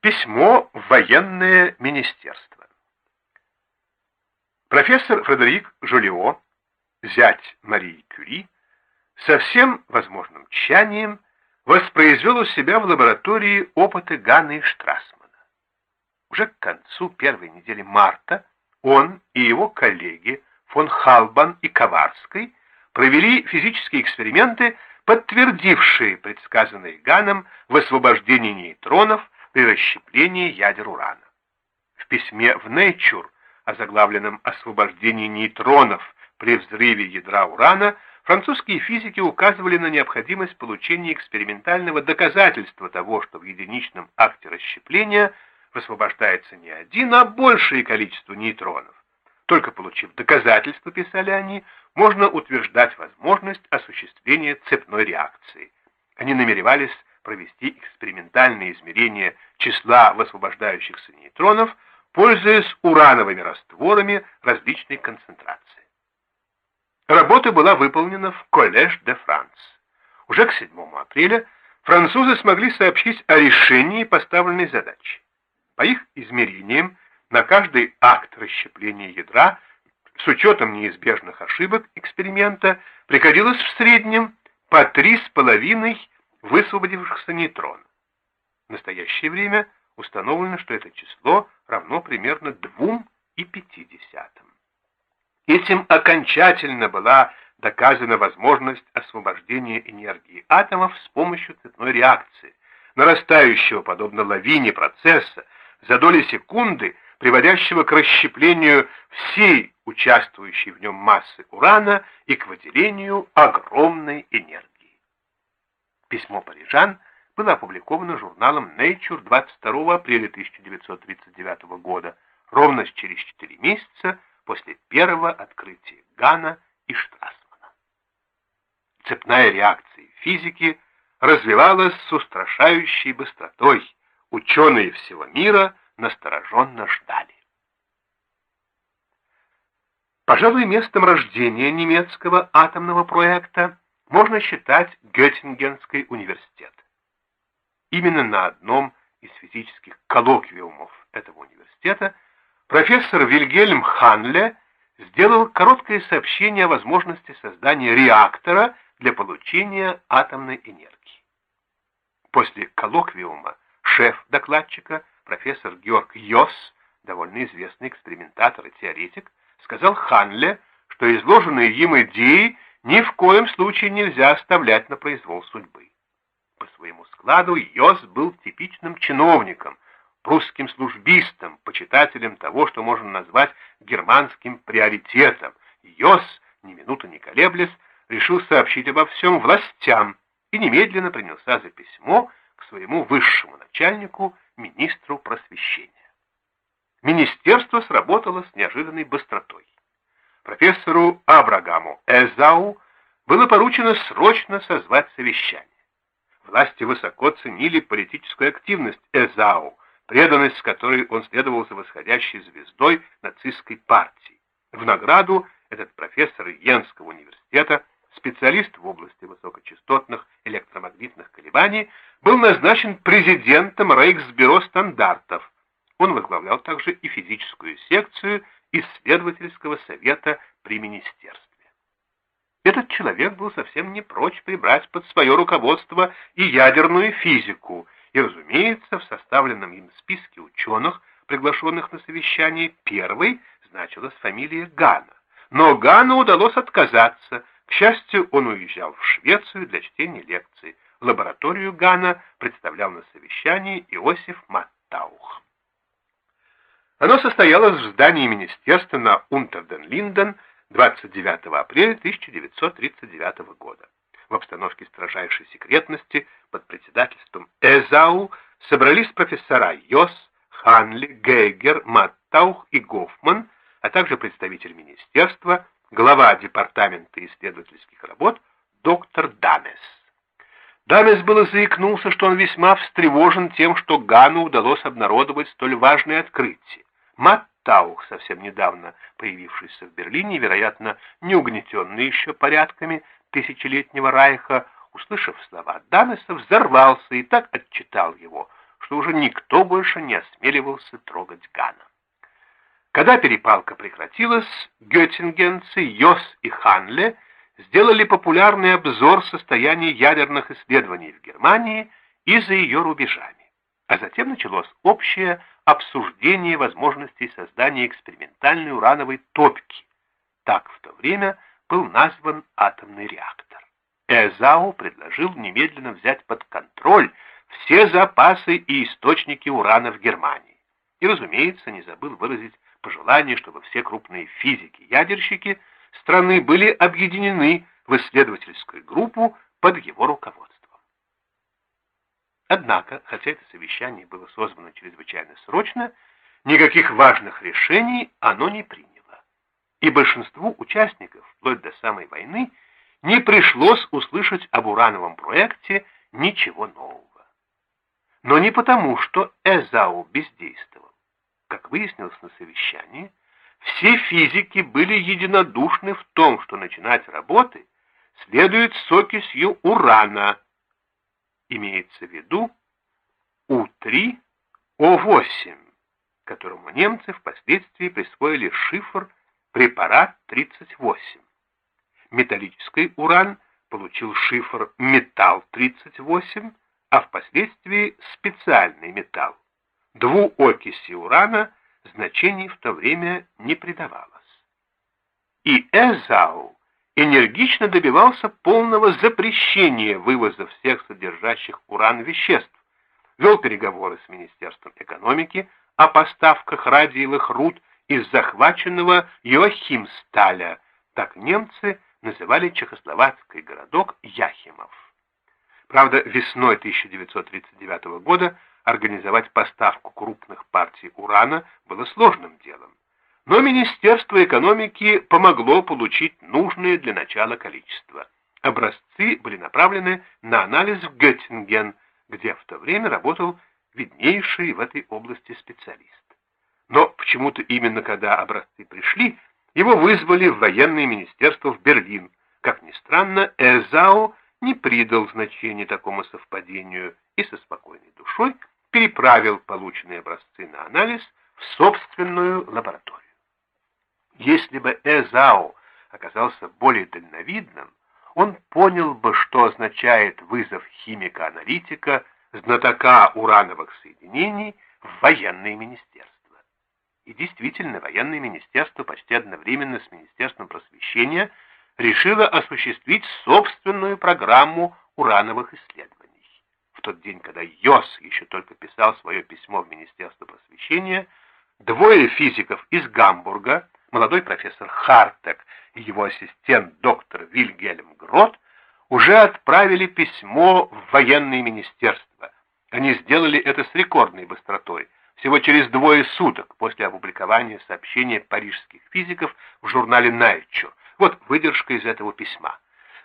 Письмо в военное министерство. Профессор Фредерик Жулио, зять Марии Кюри, со всем возможным тщанием воспроизвел у себя в лаборатории опыты Ганна и Штрасмана. Уже к концу первой недели марта он и его коллеги фон Халбан и Коварской провели физические эксперименты, подтвердившие предсказанные Ганом высвобождение нейтронов при расщеплении ядер урана. В письме в Nature, озаглавленном «Освобождение нейтронов при взрыве ядра урана», французские физики указывали на необходимость получения экспериментального доказательства того, что в единичном акте расщепления высвобождается не один, а большее количество нейтронов. Только получив доказательства, писали они, можно утверждать возможность осуществления цепной реакции. Они намеревались провести экспериментальные измерения числа высвобождающихся нейтронов, пользуясь урановыми растворами различной концентрации. Работа была выполнена в Коллеж де Франс. Уже к 7 апреля французы смогли сообщить о решении поставленной задачи. По их измерениям, на каждый акт расщепления ядра с учетом неизбежных ошибок эксперимента приходилось в среднем по 3,5 высвободившихся нейтронов. В настоящее время установлено, что это число равно примерно 2,5. Этим окончательно была доказана возможность освобождения энергии атомов с помощью цепной реакции, нарастающего подобно лавине процесса за доли секунды, приводящего к расщеплению всей участвующей в нем массы урана и к выделению огромной энергии. Письмо парижан было опубликовано журналом Nature 22 апреля 1939 года, ровно через 4 месяца после первого открытия Гана и Штрасмана. Цепная реакция физики развивалась с устрашающей быстротой. Ученые всего мира настороженно ждали. Пожалуй, местом рождения немецкого атомного проекта можно считать Геттингенский университет. Именно на одном из физических коллоквиумов этого университета профессор Вильгельм Ханле сделал короткое сообщение о возможности создания реактора для получения атомной энергии. После коллоквиума шеф докладчика, профессор Георг Йос, довольно известный экспериментатор и теоретик, сказал Ханле, что изложенные им идеи ни в коем случае нельзя оставлять на произвол судьбы. По своему складу Йос был типичным чиновником, прусским службистом, почитателем того, что можно назвать германским приоритетом. Йос, ни минуту не колеблясь, решил сообщить обо всем властям и немедленно принялся за письмо к своему высшему начальнику, министру просвещения. Министерство сработало с неожиданной быстротой профессору Абрагаму Эзау было поручено срочно созвать совещание. Власти высоко ценили политическую активность Эзау, преданность с которой он следовал за восходящей звездой нацистской партии. В награду этот профессор Йенского университета, специалист в области высокочастотных электромагнитных колебаний, был назначен президентом Рейхсбюро стандартов. Он возглавлял также и физическую секцию исследовательского совета при министерстве. Этот человек был совсем не прочь прибрать под свое руководство и ядерную физику, и, разумеется, в составленном им списке ученых, приглашенных на совещание, первой значилась фамилия Гана. Но Гану удалось отказаться. К счастью, он уезжал в Швецию для чтения лекций. Лабораторию Гана представлял на совещании Иосиф Маттаух. Оно состоялось в здании министерства на Унтерден-Линден 29 апреля 1939 года. В обстановке строжайшей секретности под председательством Эзау собрались профессора Йос, Ханли, Гейгер, Маттаух и Гофман, а также представитель министерства, глава департамента исследовательских работ доктор Дамес. Дамес было заикнулся, что он весьма встревожен тем, что Гану удалось обнародовать столь важное открытие. Маттаух, совсем недавно появившийся в Берлине, вероятно, не угнетенный еще порядками тысячелетнего райха, услышав слова Дамеса, взорвался и так отчитал его, что уже никто больше не осмеливался трогать Гана. Когда перепалка прекратилась, геттингенцы Йос и Ханле сделали популярный обзор состояния ядерных исследований в Германии и за ее рубежами. А затем началось общее обсуждение возможностей создания экспериментальной урановой топки. Так в то время был назван атомный реактор. Эзау предложил немедленно взять под контроль все запасы и источники урана в Германии. И, разумеется, не забыл выразить пожелание, чтобы все крупные физики-ядерщики страны были объединены в исследовательскую группу под его руководством. Однако, хотя это совещание было созвано чрезвычайно срочно, никаких важных решений оно не приняло. И большинству участников, вплоть до самой войны, не пришлось услышать об урановом проекте ничего нового. Но не потому, что Эзау бездействовал. Как выяснилось на совещании, все физики были единодушны в том, что начинать работы следует с окисью урана, имеется в виду У3О8, которому немцы впоследствии присвоили шифр препарат 38. Металлический уран получил шифр металл 38, а впоследствии специальный металл. Двуокиси урана значений в то время не придавалось. И Эзау энергично добивался полного запрещения вывоза всех содержащих уран веществ, вел переговоры с Министерством экономики о поставках радиевых руд из захваченного Йохимсталя, так немцы называли чехословацкий городок Яхимов. Правда, весной 1939 года организовать поставку крупных партий урана было сложным делом. Но Министерство экономики помогло получить нужное для начала количество. Образцы были направлены на анализ в Геттинген, где в то время работал виднейший в этой области специалист. Но почему-то именно когда образцы пришли, его вызвали в военное министерство в Берлин. Как ни странно, Эзао не придал значения такому совпадению и со спокойной душой переправил полученные образцы на анализ в собственную лабораторию. Если бы Эзао оказался более дальновидным, он понял бы, что означает вызов химика-аналитика, знатока урановых соединений в военное министерство. И действительно, военное министерство почти одновременно с Министерством просвещения решило осуществить собственную программу урановых исследований. В тот день, когда Йос еще только писал свое письмо в Министерство просвещения, двое физиков из Гамбурга – молодой профессор Хартек и его ассистент доктор Вильгельм Грот уже отправили письмо в военное министерство. Они сделали это с рекордной быстротой, всего через двое суток после опубликования сообщения парижских физиков в журнале Nature. Вот выдержка из этого письма.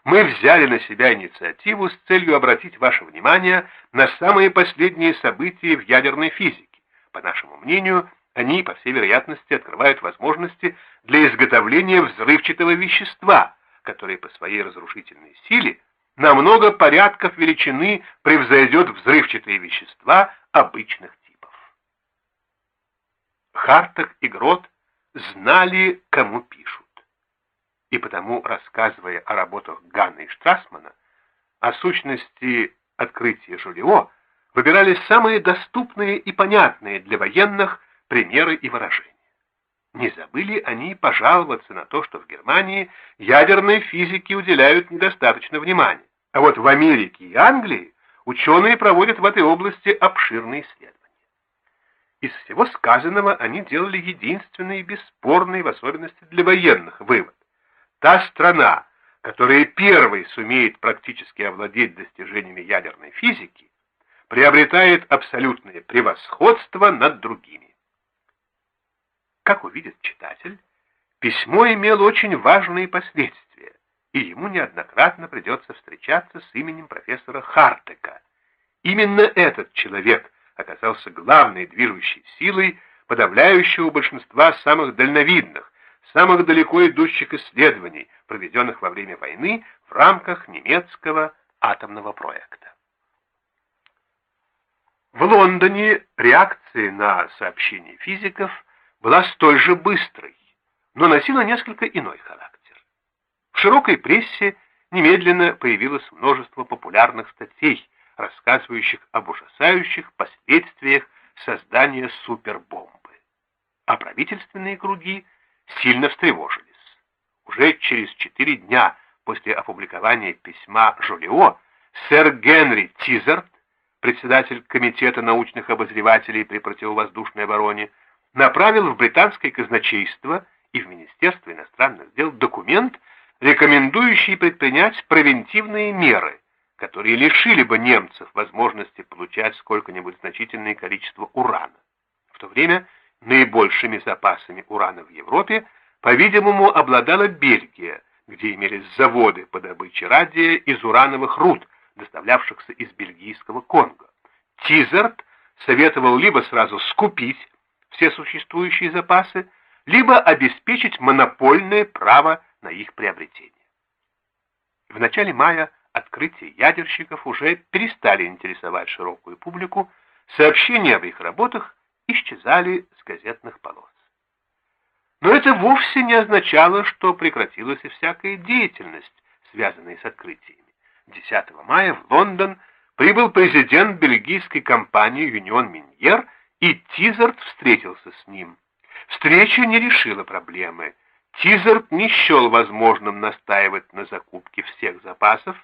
Мы взяли на себя инициативу с целью обратить ваше внимание на самые последние события в ядерной физике. По нашему мнению, они, по всей вероятности, открывают возможности для изготовления взрывчатого вещества, которое по своей разрушительной силе на много порядков величины превзойдет взрывчатые вещества обычных типов. Харток и Грот знали, кому пишут. И потому, рассказывая о работах Ганна и Штрасмана, о сущности открытия Жулио, выбирали самые доступные и понятные для военных примеры и выражения. Не забыли они пожаловаться на то, что в Германии ядерной физике уделяют недостаточно внимания. А вот в Америке и Англии ученые проводят в этой области обширные исследования. Из всего сказанного они делали единственный и бесспорный, в особенности для военных, вывод. Та страна, которая первой сумеет практически овладеть достижениями ядерной физики, приобретает абсолютное превосходство над другими. Как увидит читатель, письмо имело очень важные последствия, и ему неоднократно придется встречаться с именем профессора Хартека. Именно этот человек оказался главной движущей силой подавляющего большинства самых дальновидных, самых далеко идущих исследований, проведенных во время войны в рамках немецкого атомного проекта. В Лондоне реакция на сообщения физиков была столь же быстрой, но носила несколько иной характер. В широкой прессе немедленно появилось множество популярных статей, рассказывающих об ужасающих последствиях создания супербомбы. А правительственные круги сильно встревожились. Уже через четыре дня после опубликования письма Жолио сэр Генри Тизерт, председатель Комитета научных обозревателей при противовоздушной обороне, направил в британское казначейство и в Министерство иностранных дел документ, рекомендующий предпринять превентивные меры, которые лишили бы немцев возможности получать сколько-нибудь значительное количество урана. В то время наибольшими запасами урана в Европе, по-видимому, обладала Бельгия, где имелись заводы по добыче радия из урановых руд, доставлявшихся из бельгийского Конго. Тизерт советовал либо сразу скупить все существующие запасы, либо обеспечить монопольное право на их приобретение. В начале мая открытия ядерщиков уже перестали интересовать широкую публику, сообщения об их работах исчезали с газетных полос. Но это вовсе не означало, что прекратилась и всякая деятельность, связанная с открытиями. 10 мая в Лондон прибыл президент бельгийской компании «Юнион Миньер», и Тизард встретился с ним. Встреча не решила проблемы. Тизард не счел возможным настаивать на закупке всех запасов.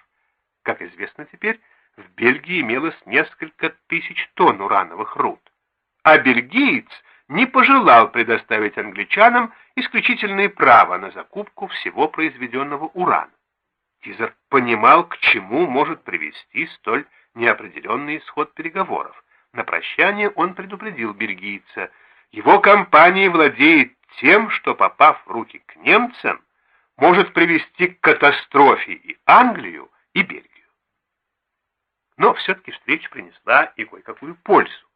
Как известно теперь, в Бельгии имелось несколько тысяч тонн урановых руд. А бельгиец не пожелал предоставить англичанам исключительное право на закупку всего произведенного урана. Тизер понимал, к чему может привести столь неопределенный исход переговоров. На прощание он предупредил бельгийца, его компания владеет тем, что, попав в руки к немцам, может привести к катастрофе и Англию, и Бельгию. Но все-таки встреча принесла и кое-какую пользу.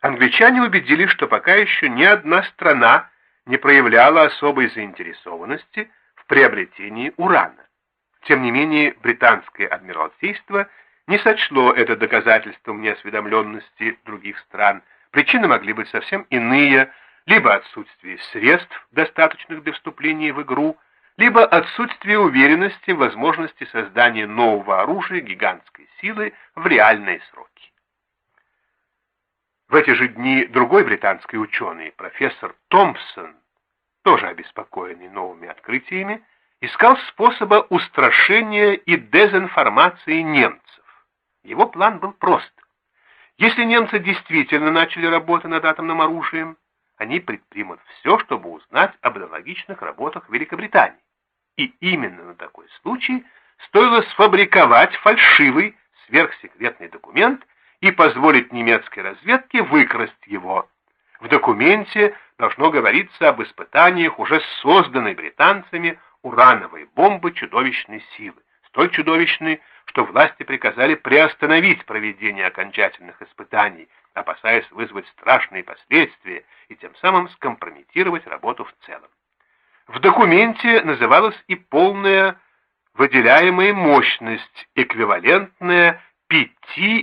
Англичане убедились, что пока еще ни одна страна не проявляла особой заинтересованности в приобретении урана. Тем не менее, британское адмиралтейство не сочло это доказательством неосведомленности других стран. Причины могли быть совсем иные, либо отсутствие средств, достаточных для вступления в игру, либо отсутствие уверенности в возможности создания нового оружия гигантской силы в реальные сроки. В эти же дни другой британский ученый, профессор Томпсон, тоже обеспокоенный новыми открытиями, искал способа устрашения и дезинформации немцев. Его план был прост. Если немцы действительно начали работу над атомным оружием, они предпримут все, чтобы узнать об аналогичных работах Великобритании. И именно на такой случай стоило сфабриковать фальшивый сверхсекретный документ и позволить немецкой разведке выкрасть его. В документе должно говориться об испытаниях уже созданной британцами урановой бомбы чудовищной силы, столь чудовищной, что власти приказали приостановить проведение окончательных испытаний, опасаясь вызвать страшные последствия и тем самым скомпрометировать работу в целом. В документе называлась и полная выделяемая мощность, эквивалентная 5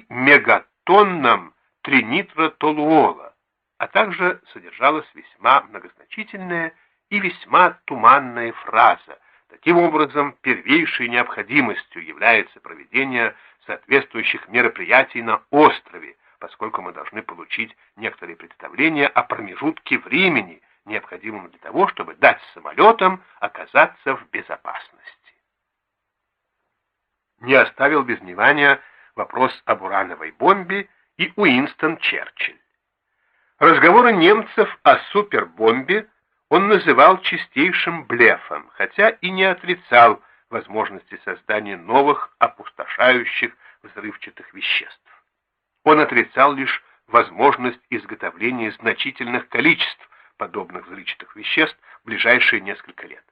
мегатоннам тринитротолуола, а также содержалась весьма многозначительная и весьма туманная фраза. Таким образом, первейшей необходимостью является проведение соответствующих мероприятий на острове, поскольку мы должны получить некоторые представления о промежутке времени, необходимом для того, чтобы дать самолетам оказаться в безопасности. Не оставил без внимания вопрос об урановой бомбе и Уинстон Черчилль. Разговоры немцев о супербомбе он называл чистейшим блефом, хотя и не отрицал возможности создания новых опустошающих взрывчатых веществ. Он отрицал лишь возможность изготовления значительных количеств подобных взрывчатых веществ в ближайшие несколько лет.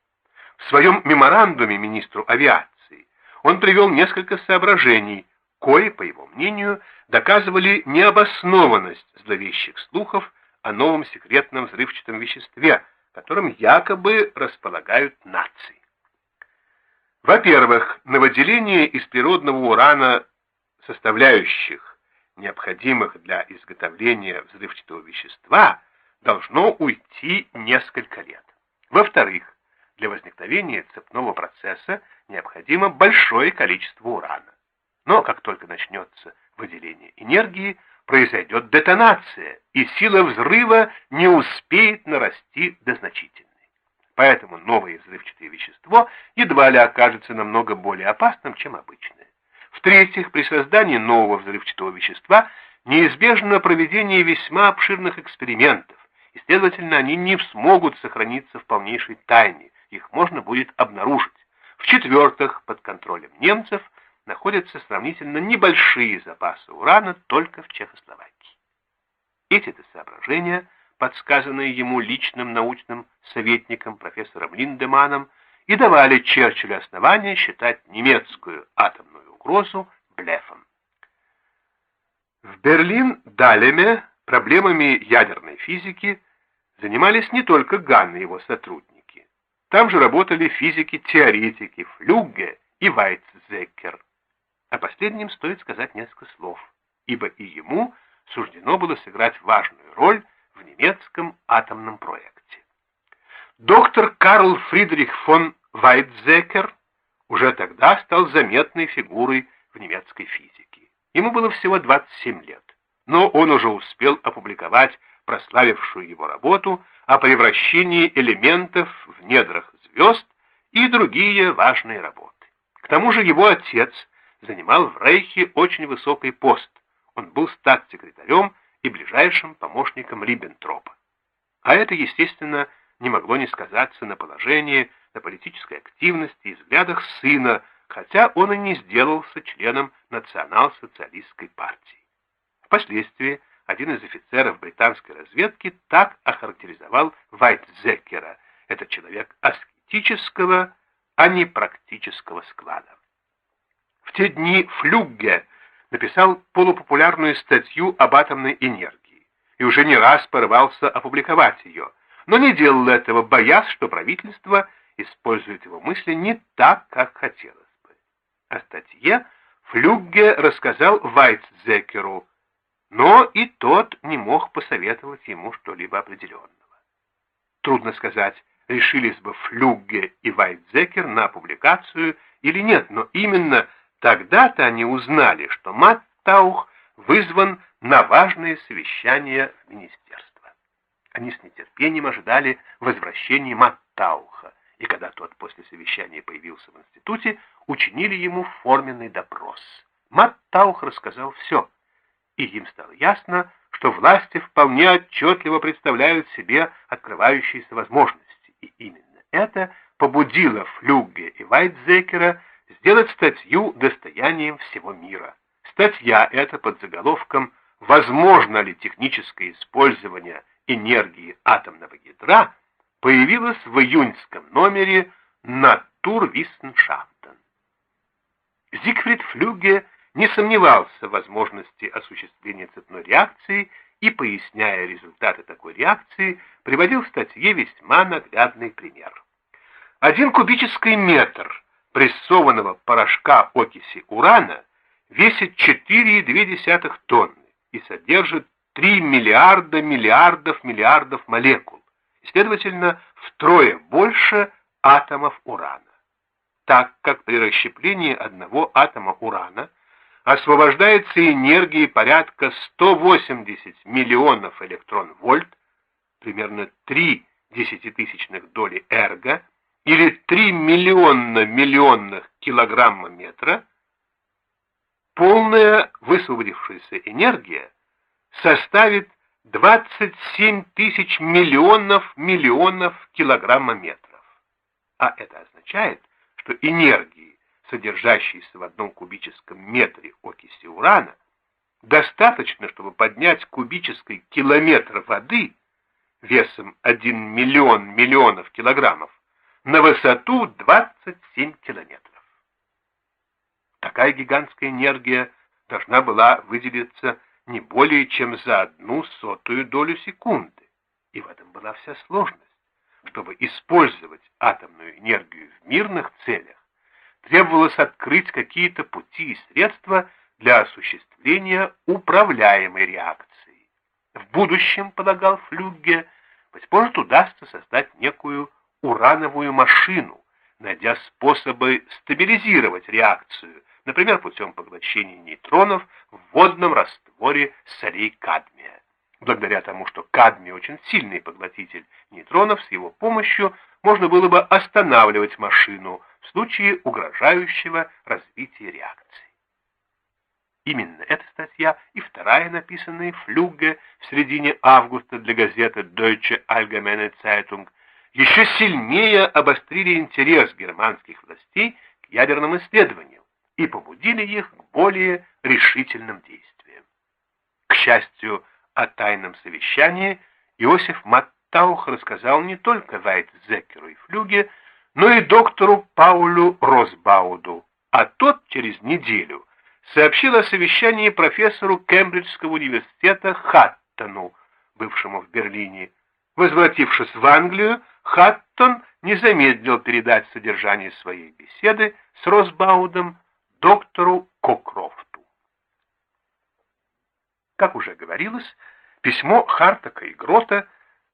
В своем меморандуме министру авиации он привел несколько соображений, кои, по его мнению, доказывали необоснованность зловещих слухов о новом секретном взрывчатом веществе, которым якобы располагают нации. Во-первых, на выделение из природного урана составляющих необходимых для изготовления взрывчатого вещества, должно уйти несколько лет. Во-вторых, для возникновения цепного процесса необходимо большое количество урана. Но как только начнется выделение энергии, произойдет детонация, и сила взрыва не успеет нарасти до значительной. Поэтому новое взрывчатое вещество едва ли окажется намного более опасным, чем обычное. В-третьих, при создании нового взрывчатого вещества неизбежно проведение весьма обширных экспериментов, и, следовательно, они не смогут сохраниться в полнейшей тайне, их можно будет обнаружить. В-четвертых, под контролем немцев находятся сравнительно небольшие запасы урана только в Чехословакии. Эти-то соображения, подсказанные ему личным научным советником профессором Линдеманом, и давали Черчиллю основания считать немецкую атомную угрозу блефом. В Берлин-Далеме проблемами ядерной физики занимались не только Ганн и его сотрудники. Там же работали физики-теоретики Флюгге и Вайцзекер. О последнем стоит сказать несколько слов, ибо и ему суждено было сыграть важную роль в немецком атомном проекте. Доктор Карл Фридрих фон Вайтзекер уже тогда стал заметной фигурой в немецкой физике. Ему было всего 27 лет, но он уже успел опубликовать прославившую его работу о превращении элементов в недрах звезд и другие важные работы. К тому же его отец занимал в Рейхе очень высокий пост. Он был статс-секретарем и ближайшим помощником Риббентропа. А это, естественно, не могло не сказаться на положении, на политической активности и взглядах сына, хотя он и не сделался членом национал-социалистской партии. Впоследствии один из офицеров британской разведки так охарактеризовал Вайтзекера. Это человек аскетического, а не практического склада. В те дни Флюгге написал полупопулярную статью об атомной энергии и уже не раз порывался опубликовать ее, но не делал этого, боясь, что правительство использует его мысли не так, как хотелось бы. О статье Флюгге рассказал Вайтзекеру, но и тот не мог посоветовать ему что-либо определенного. Трудно сказать, решились бы Флюгге и Вайтзекер на публикацию или нет, но именно Тогда-то они узнали, что Маттаух вызван на важное совещание в министерство. Они с нетерпением ожидали возвращения Маттауха, и когда тот после совещания появился в институте, учинили ему форменный допрос. Маттаух рассказал все, и им стало ясно, что власти вполне отчетливо представляют себе открывающиеся возможности, и именно это побудило Флюгге и Вайтзекера сделать статью достоянием всего мира. Статья эта под заголовком «Возможно ли техническое использование энергии атомного ядра» появилась в июньском номере «Натурвиссеншафтен». Зигфрид Флюге не сомневался в возможности осуществления цепной реакции и, поясняя результаты такой реакции, приводил в статье весьма наглядный пример. Один кубический метр прессованного порошка окиси урана весит 4,2 тонны и содержит 3 миллиарда миллиардов миллиардов молекул, и, следовательно, втрое больше атомов урана. Так как при расщеплении одного атома урана освобождается энергии порядка 180 миллионов электрон-вольт, примерно 3 десятитысячных доли эрго, или 3 миллионно миллионных килограмма метра, полная высвободившаяся энергия составит 27 тысяч миллионов миллионов килограмма метров. А это означает, что энергии, содержащиеся в одном кубическом метре окиси урана, достаточно, чтобы поднять кубический километр воды весом 1 миллион миллионов килограммов на высоту 27 километров. Такая гигантская энергия должна была выделиться не более чем за одну сотую долю секунды. И в этом была вся сложность. Чтобы использовать атомную энергию в мирных целях, требовалось открыть какие-то пути и средства для осуществления управляемой реакции. В будущем, полагал Флюгге, быть может, удастся создать некую урановую машину, найдя способы стабилизировать реакцию, например, путем поглощения нейтронов в водном растворе солей кадмия. Благодаря тому, что кадмий очень сильный поглотитель нейтронов, с его помощью можно было бы останавливать машину в случае угрожающего развития реакции. Именно эта статья и вторая, написанная Флюге в середине августа для газеты Deutsche Allgemeine Zeitung, еще сильнее обострили интерес германских властей к ядерным исследованиям и побудили их к более решительным действиям. К счастью, о тайном совещании Иосиф Маттаух рассказал не только Вайтзекеру и Флюге, но и доктору Паулю Росбауду, а тот через неделю сообщил о совещании профессору Кембриджского университета Хаттону, бывшему в Берлине. Возвратившись в Англию, Хаттон не замедлил передать содержание своей беседы с Росбаудом доктору Кокрофту. Как уже говорилось, письмо Хартака и Грота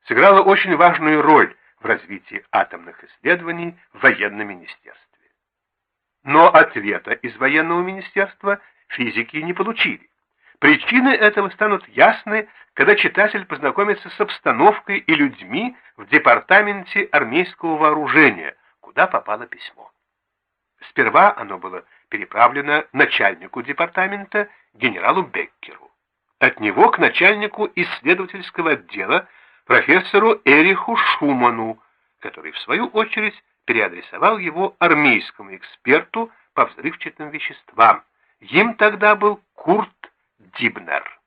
сыграло очень важную роль в развитии атомных исследований в военном министерстве. Но ответа из военного министерства физики не получили. Причины этого станут ясны, когда читатель познакомится с обстановкой и людьми в департаменте армейского вооружения, куда попало письмо. Сперва оно было переправлено начальнику департамента генералу Беккеру. От него к начальнику исследовательского отдела профессору Эриху Шуману, который, в свою очередь, переадресовал его армейскому эксперту по взрывчатым веществам. Им тогда был Курт Дибнер.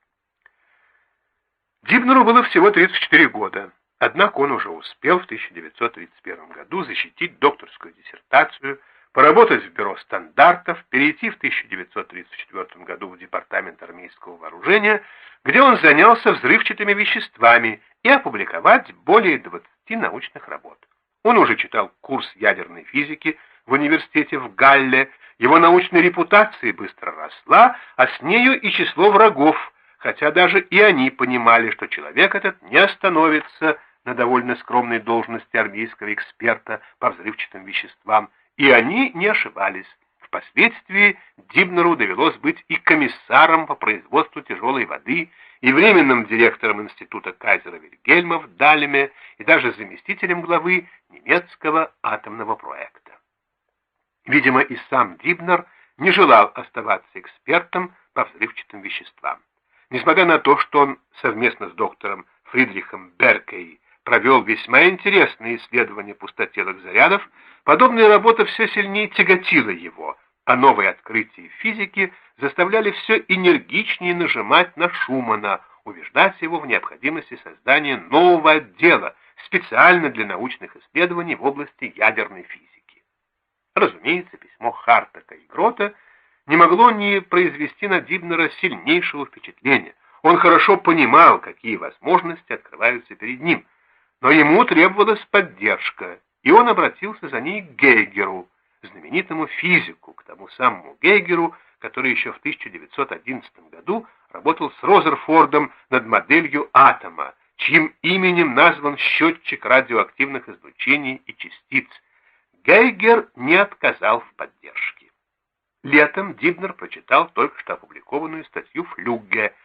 Дибнеру было всего 34 года, однако он уже успел в 1931 году защитить докторскую диссертацию, поработать в бюро стандартов, перейти в 1934 году в департамент армейского вооружения, где он занялся взрывчатыми веществами и опубликовать более 20 научных работ. Он уже читал курс ядерной физики в университете в Галле, его научная репутация быстро росла, а с нею и число врагов, хотя даже и они понимали, что человек этот не остановится на довольно скромной должности армейского эксперта по взрывчатым веществам, и они не ошибались. Впоследствии Дибнеру довелось быть и комиссаром по производству тяжелой воды, и временным директором института Кайзера Вильгельма в Далеме, и даже заместителем главы немецкого атомного проекта. Видимо, и сам Дибнер не желал оставаться экспертом по взрывчатым веществам. Несмотря на то, что он совместно с доктором Фридрихом Беркей провел весьма интересные исследования пустотелых зарядов, подобная работа все сильнее тяготила его, а новые открытия физики заставляли все энергичнее нажимать на Шумана, убеждать его в необходимости создания нового отдела, специально для научных исследований в области ядерной физики. Разумеется, письмо Хартака и Грота не могло не произвести на Дибнера сильнейшего впечатления. Он хорошо понимал, какие возможности открываются перед ним, но ему требовалась поддержка, и он обратился за ней к Гейгеру, знаменитому физику, к тому самому Гейгеру, который еще в 1911 году работал с Розерфордом над моделью атома, чьим именем назван счетчик радиоактивных излучений и частиц. Гейгер не отказал в поддержке. Летом Дибнер прочитал только что опубликованную статью Флюгге,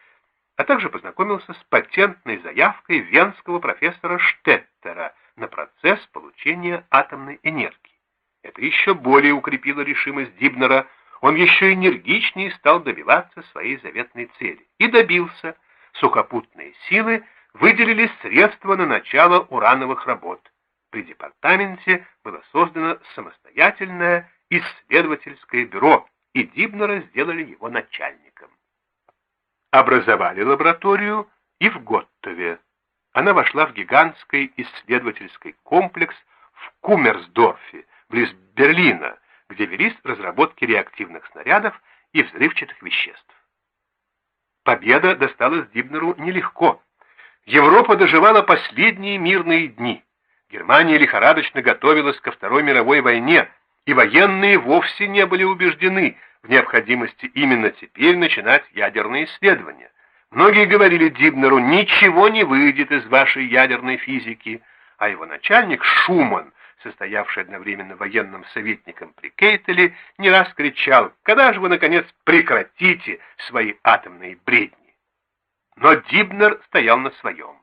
а также познакомился с патентной заявкой венского профессора Штеттера на процесс получения атомной энергии. Это еще более укрепило решимость Дибнера, он еще энергичнее стал добиваться своей заветной цели. И добился. Сухопутные силы выделили средства на начало урановых работ. При департаменте было создано самостоятельное исследовательское бюро, и Дибнера сделали его начальником. Образовали лабораторию и в Готтове. Она вошла в гигантский исследовательский комплекс в Кумерсдорфе, близ Берлина, где велись разработки реактивных снарядов и взрывчатых веществ. Победа досталась Дибнеру нелегко. Европа доживала последние мирные дни. Германия лихорадочно готовилась ко Второй мировой войне, и военные вовсе не были убеждены в необходимости именно теперь начинать ядерные исследования. Многие говорили Дибнеру, ничего не выйдет из вашей ядерной физики, а его начальник Шуман, состоявший одновременно военным советником при Кейтеле, не раз кричал, когда же вы, наконец, прекратите свои атомные бредни. Но Дибнер стоял на своем.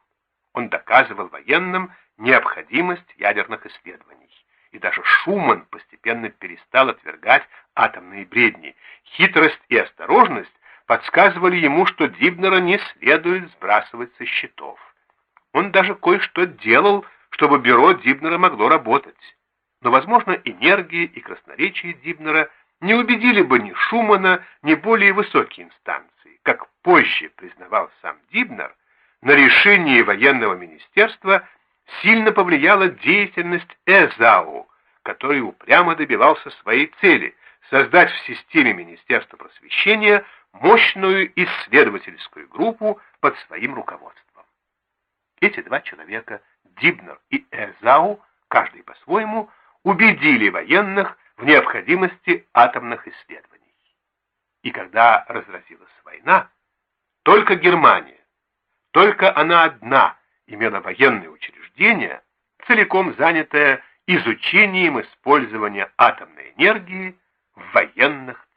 Он доказывал военным необходимость ядерных исследований. И даже Шуман постепенно перестал отвергать атомные бредни. Хитрость и осторожность подсказывали ему, что Дибнера не следует сбрасывать со счетов. Он даже кое-что делал, чтобы бюро Дибнера могло работать. Но, возможно, энергия и красноречие Дибнера не убедили бы ни Шумана, ни более высокие инстанции. Как позже признавал сам Дибнер, на решение военного министерства сильно повлияла деятельность Эзау, который упрямо добивался своей цели – создать в системе Министерства просвещения мощную исследовательскую группу под своим руководством. Эти два человека, Дибнер и Эзау, каждый по-своему, убедили военных в необходимости атомных исследований. И когда разразилась война, только Германия, только она одна имела военное учреждение, целиком занятое изучением использования атомной энергии в военных